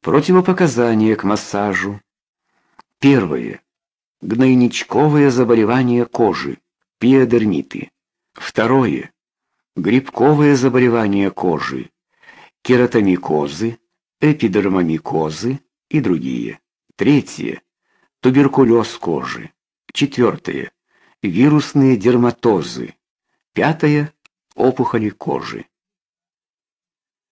Противопоказания к массажу. Первое. Гнойничковые заболевания кожи, пиодермиты. Второе. Грибковые заболевания кожи, кератомикозы, эпидермомикозы и другие. Третье. Туберкулез кожи. Четвертое. Вирусные дерматозы. Пятое. Опухоли кожи.